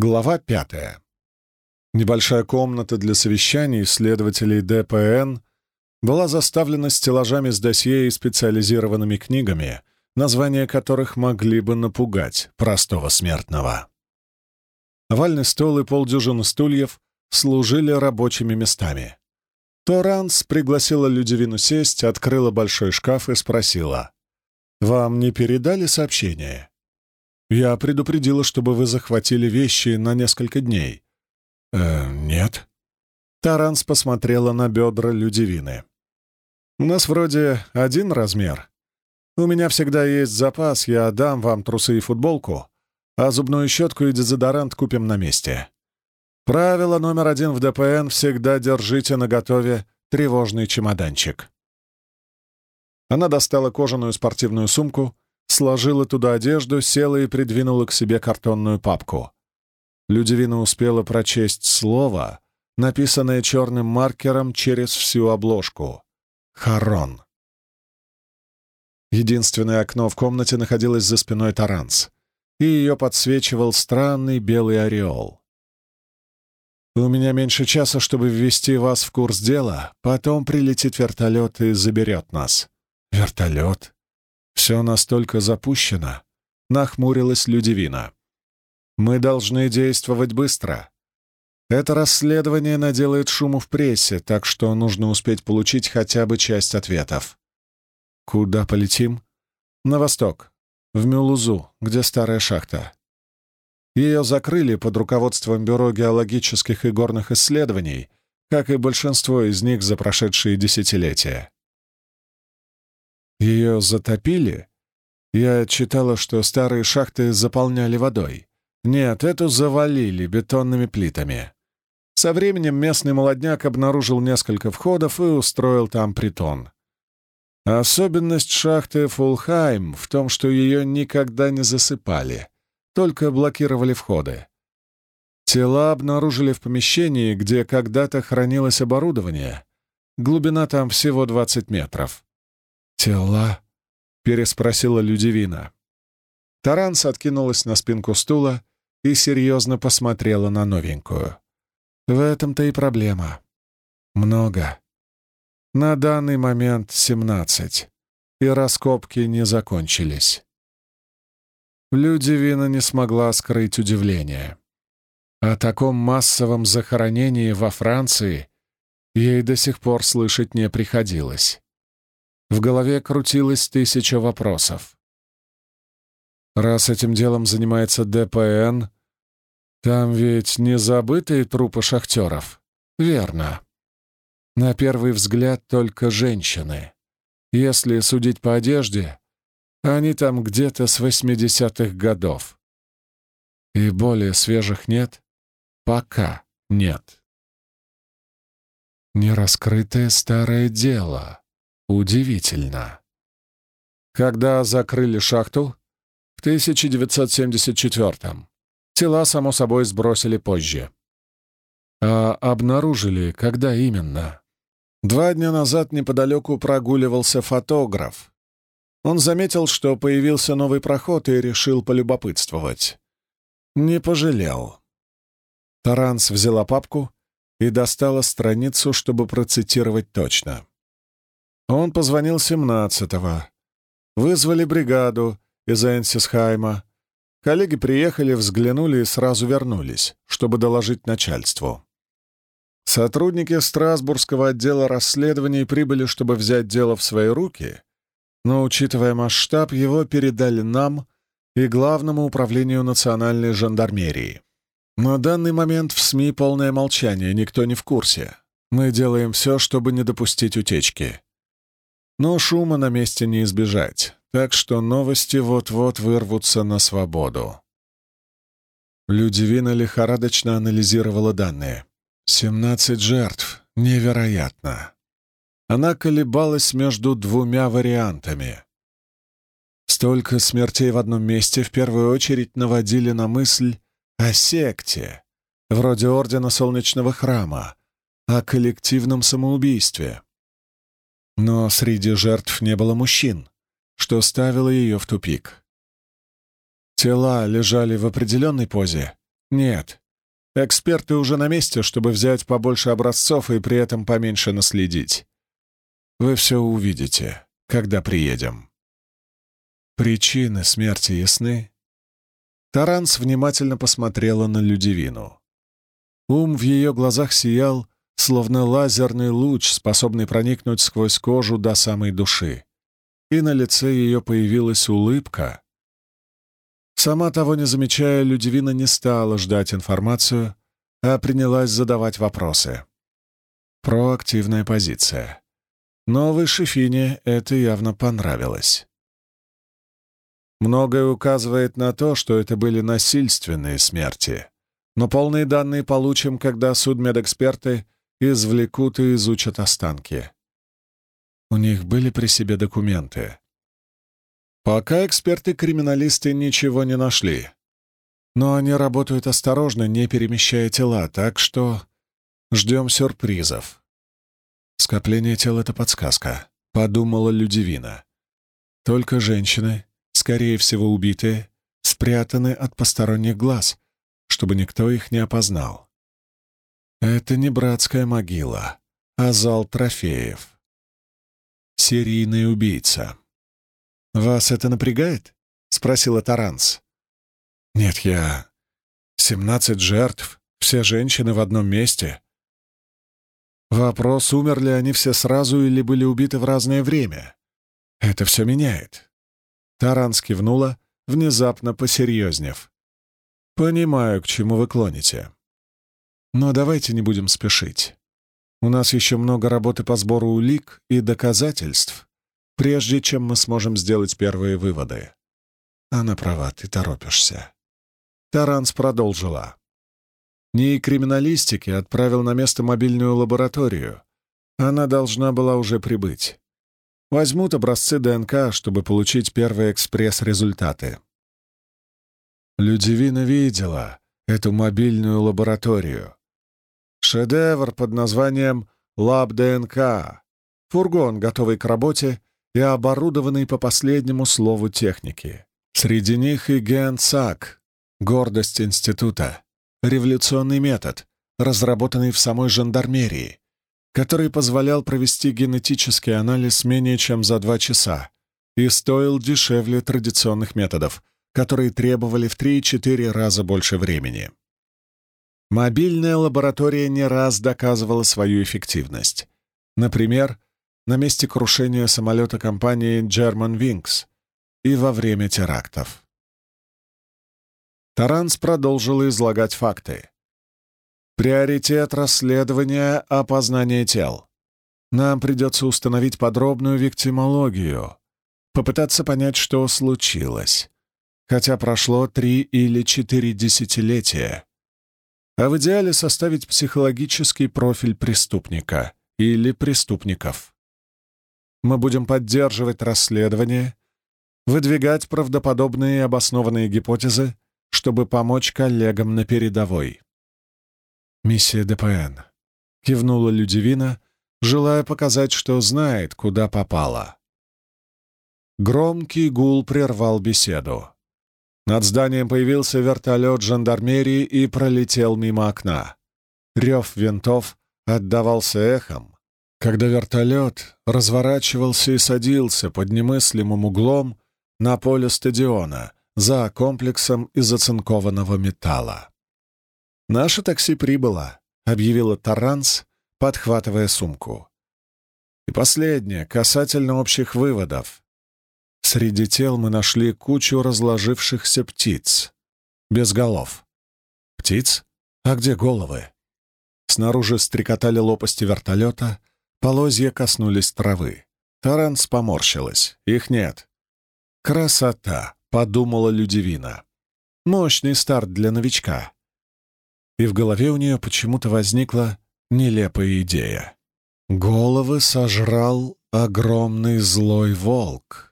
Глава пятая. Небольшая комната для совещаний следователей ДПН была заставлена стеллажами с досье и специализированными книгами, названия которых могли бы напугать простого смертного. Овальный стол и полдюжины стульев служили рабочими местами. Торанс пригласила Людивину сесть, открыла большой шкаф и спросила. «Вам не передали сообщение?» «Я предупредила, чтобы вы захватили вещи на несколько дней». «Э, нет». Таранс посмотрела на бедра Людивины. «У нас вроде один размер. У меня всегда есть запас, я дам вам трусы и футболку, а зубную щетку и дезодорант купим на месте. Правило номер один в ДПН — всегда держите наготове тревожный чемоданчик. Она достала кожаную спортивную сумку, сложила туда одежду, села и придвинула к себе картонную папку. Людивина успела прочесть слово, написанное черным маркером через всю обложку. «Харон». Единственное окно в комнате находилось за спиной Таранс, и ее подсвечивал странный белый ореол. У меня меньше часа, чтобы ввести вас в курс дела. Потом прилетит вертолет и заберет нас». «Вертолет?» «Все настолько запущено», — нахмурилась Людивина. «Мы должны действовать быстро. Это расследование наделает шуму в прессе, так что нужно успеть получить хотя бы часть ответов». «Куда полетим?» «На восток, в Мюлузу, где старая шахта. Ее закрыли под руководством Бюро геологических и горных исследований, как и большинство из них за прошедшие десятилетия. Ее затопили? Я читала, что старые шахты заполняли водой. Нет, эту завалили бетонными плитами. Со временем местный молодняк обнаружил несколько входов и устроил там притон. Особенность шахты Фулхайм в том, что ее никогда не засыпали — только блокировали входы. Тела обнаружили в помещении, где когда-то хранилось оборудование. Глубина там всего 20 метров. «Тела?» — переспросила Людивина. Таранс откинулась на спинку стула и серьезно посмотрела на новенькую. «В этом-то и проблема. Много. На данный момент семнадцать, и раскопки не закончились». Людивина не смогла скрыть удивление. О таком массовом захоронении во Франции ей до сих пор слышать не приходилось. В голове крутилось тысяча вопросов. Раз этим делом занимается ДПН, там ведь не забытые трупы шахтеров. Верно. На первый взгляд только женщины. Если судить по одежде, они там где-то с 80-х годов. И более свежих нет? Пока нет. Нераскрытое старое дело. Удивительно. Когда закрыли шахту? В 1974-м. Тела, само собой, сбросили позже. А обнаружили, когда именно? Два дня назад неподалеку прогуливался фотограф, он заметил, что появился новый проход и решил полюбопытствовать. Не пожалел. Таранс взяла папку и достала страницу, чтобы процитировать точно. Он позвонил 17-го. Вызвали бригаду из Энсисхайма. Коллеги приехали, взглянули и сразу вернулись, чтобы доложить начальству. Сотрудники Страсбургского отдела расследований прибыли, чтобы взять дело в свои руки но, учитывая масштаб, его передали нам и Главному управлению национальной жандармерии. На данный момент в СМИ полное молчание, никто не в курсе. Мы делаем все, чтобы не допустить утечки. Но шума на месте не избежать, так что новости вот-вот вырвутся на свободу. Людивина лихорадочно анализировала данные. «Семнадцать жертв. Невероятно. Она колебалась между двумя вариантами. Столько смертей в одном месте в первую очередь наводили на мысль о секте, вроде Ордена Солнечного Храма, о коллективном самоубийстве. Но среди жертв не было мужчин, что ставило ее в тупик. Тела лежали в определенной позе, Нет. Эксперты уже на месте, чтобы взять побольше образцов и при этом поменьше наследить. Вы все увидите, когда приедем. Причины смерти ясны? Таранс внимательно посмотрела на Людивину. Ум в ее глазах сиял, словно лазерный луч, способный проникнуть сквозь кожу до самой души. И на лице ее появилась улыбка. Сама того не замечая, Людивина не стала ждать информацию, а принялась задавать вопросы. Проактивная позиция. Новой Шефине это явно понравилось. Многое указывает на то, что это были насильственные смерти, но полные данные получим, когда судмедэксперты извлекут и изучат останки. У них были при себе документы. Пока эксперты-криминалисты ничего не нашли. Но они работают осторожно, не перемещая тела, так что ждем сюрпризов. Скопление тел — это подсказка, — подумала Людивина. Только женщины, скорее всего убитые, спрятаны от посторонних глаз, чтобы никто их не опознал. Это не братская могила, а зал трофеев. Серийный убийца. «Вас это напрягает?» — спросила Таранс. «Нет, я... Семнадцать жертв, все женщины в одном месте. Вопрос, умерли они все сразу или были убиты в разное время. Это все меняет». Таранс кивнула, внезапно посерьезнев. «Понимаю, к чему вы клоните. Но давайте не будем спешить. У нас еще много работы по сбору улик и доказательств, прежде чем мы сможем сделать первые выводы. Она права, ты торопишься. Таранс продолжила. НИИ криминалистики отправил на место мобильную лабораторию. Она должна была уже прибыть. Возьмут образцы ДНК, чтобы получить первые экспресс-результаты. Людивина видела эту мобильную лабораторию. Шедевр под названием «Лаб ДНК». Фургон, готовый к работе и оборудованный по последнему слову техники. Среди них и генсак, гордость института, революционный метод, разработанный в самой жандармерии, который позволял провести генетический анализ менее чем за два часа и стоил дешевле традиционных методов, которые требовали в 3-4 раза больше времени. Мобильная лаборатория не раз доказывала свою эффективность. Например, на месте крушения самолета компании German Wings и во время терактов. Таранс продолжил излагать факты. Приоритет расследования — опознание тел. Нам придется установить подробную виктимологию, попытаться понять, что случилось, хотя прошло три или четыре десятилетия а в идеале составить психологический профиль преступника или преступников. Мы будем поддерживать расследование, выдвигать правдоподобные и обоснованные гипотезы, чтобы помочь коллегам на передовой. «Миссия ДПН», — кивнула Людивина, желая показать, что знает, куда попала. Громкий гул прервал беседу. Над зданием появился вертолет жандармерии и пролетел мимо окна. Рев винтов отдавался эхом, когда вертолет разворачивался и садился под немыслимым углом на поле стадиона за комплексом из оцинкованного металла. «Наше такси прибыло», — объявила Таранс, подхватывая сумку. И последнее, касательно общих выводов. Среди тел мы нашли кучу разложившихся птиц. Без голов. Птиц? А где головы? Снаружи стрекотали лопасти вертолета, полозья коснулись травы. Таранс поморщилась. Их нет. «Красота!» — подумала Людивина. «Мощный старт для новичка». И в голове у нее почему-то возникла нелепая идея. Головы сожрал огромный злой волк.